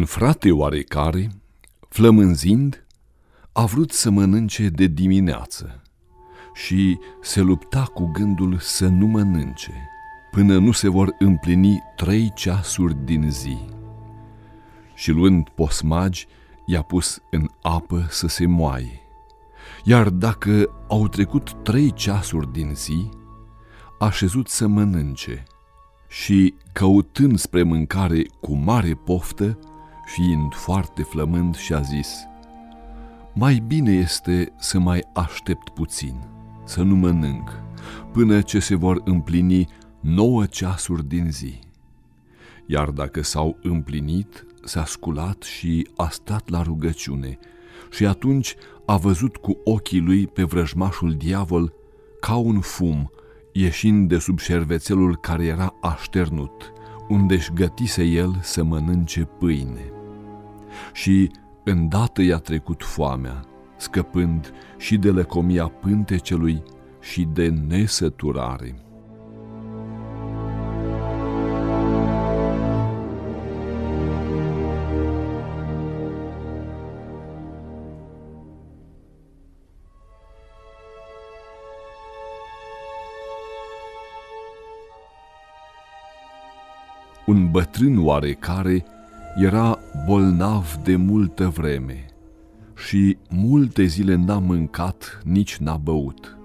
frate oarecare, flămânzind, a vrut să mănânce de dimineață și se lupta cu gândul să nu mănânce până nu se vor împlini trei ceasuri din zi. Și luând posmagi, i-a pus în apă să se moaie. Iar dacă au trecut trei ceasuri din zi, a șezut să mănânce și, căutând spre mâncare cu mare poftă, fiind foarte flămând, și-a zis, Mai bine este să mai aștept puțin, să nu mănânc, până ce se vor împlini nouă ceasuri din zi. Iar dacă s-au împlinit, s-a sculat și a stat la rugăciune și atunci a văzut cu ochii lui pe vrăjmașul diavol ca un fum ieșind de sub șervețelul care era așternut, unde-și gătise el să mănânce pâine. Și îndată i-a trecut foamea, scăpând și de lăcomia pântecelui și de nesăturare. un bătrân oarecare era bolnav de multă vreme și multe zile n-a mâncat, nici n-a băut.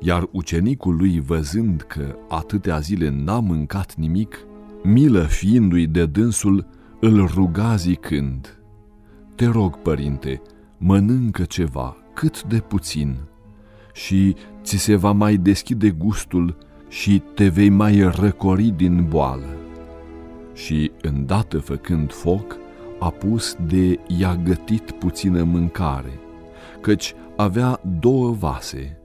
Iar ucenicul lui, văzând că atâtea zile n-a mâncat nimic, milă fiindu-i de dânsul, îl ruga zicând, Te rog, părinte, mănâncă ceva, cât de puțin, și ți se va mai deschide gustul și te vei mai răcori din boală și, îndată făcând foc, a pus de i-a gătit puțină mâncare, căci avea două vase.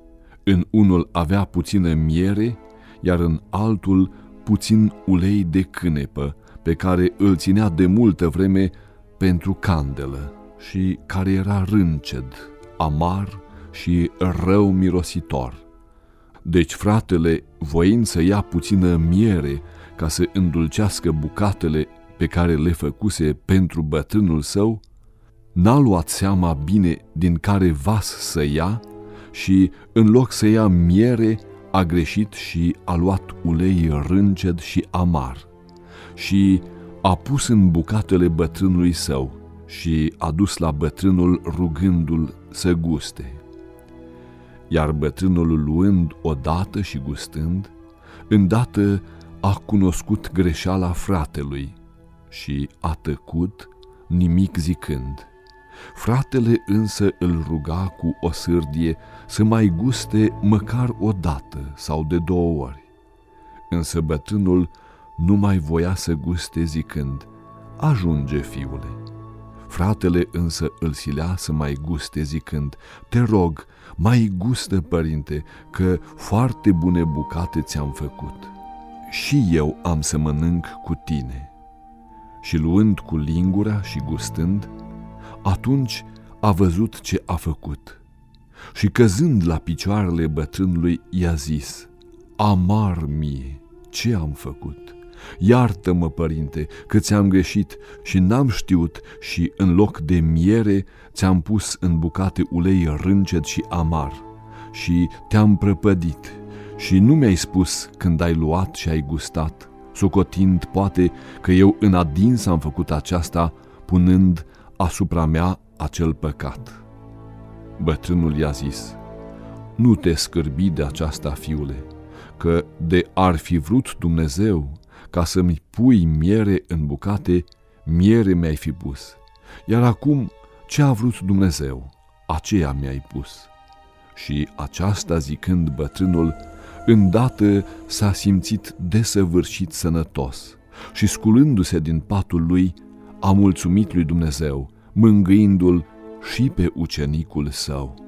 În unul avea puțină miere, iar în altul puțin ulei de cânepă, pe care îl ținea de multă vreme pentru candelă și care era rânced, amar și rău mirositor. Deci fratele, voind să ia puțină miere ca să îndulcească bucatele pe care le făcuse pentru bătrânul său, n-a luat seama bine din care vas să ia și, în loc să ia miere, a greșit și a luat ulei rânced și amar și a pus în bucatele bătrânului său și a dus la bătrânul rugându-l să guste. Iar bătrânul luând odată și gustând, îndată a cunoscut greșeala fratelui și a tăcut, nimic zicând. Fratele însă îl ruga cu o sârdie să mai guste măcar o dată sau de două ori. Însă bătrânul nu mai voia să guste zicând, ajunge, fiule. Fratele însă îl silea să mai guste zicând, te rog, mai gustă, părinte, că foarte bune bucate ți-am făcut și eu am să mănânc cu tine. Și luând cu lingura și gustând, atunci a văzut ce a făcut. Și căzând la picioarele bătrânului, i-a zis, Amar mie, ce am făcut? Iartă-mă, părinte, că ți-am greșit și n-am știut și în loc de miere ți-am pus în bucate ulei râncet și amar și te-am prăpădit și nu mi-ai spus când ai luat și ai gustat, socotind poate că eu în adins am făcut aceasta, punând asupra mea acel păcat. Bătrânul i-a zis, nu te scârbi de aceasta, fiule, că de ar fi vrut Dumnezeu ca să-mi pui miere în bucate, miere mi-ai fi pus. Iar acum, ce a vrut Dumnezeu, aceea mi-ai pus. Și aceasta zicând bătrânul, Îndată s-a simțit desăvârșit sănătos și sculându-se din patul lui, a mulțumit lui Dumnezeu, mângâindu-l și pe ucenicul său.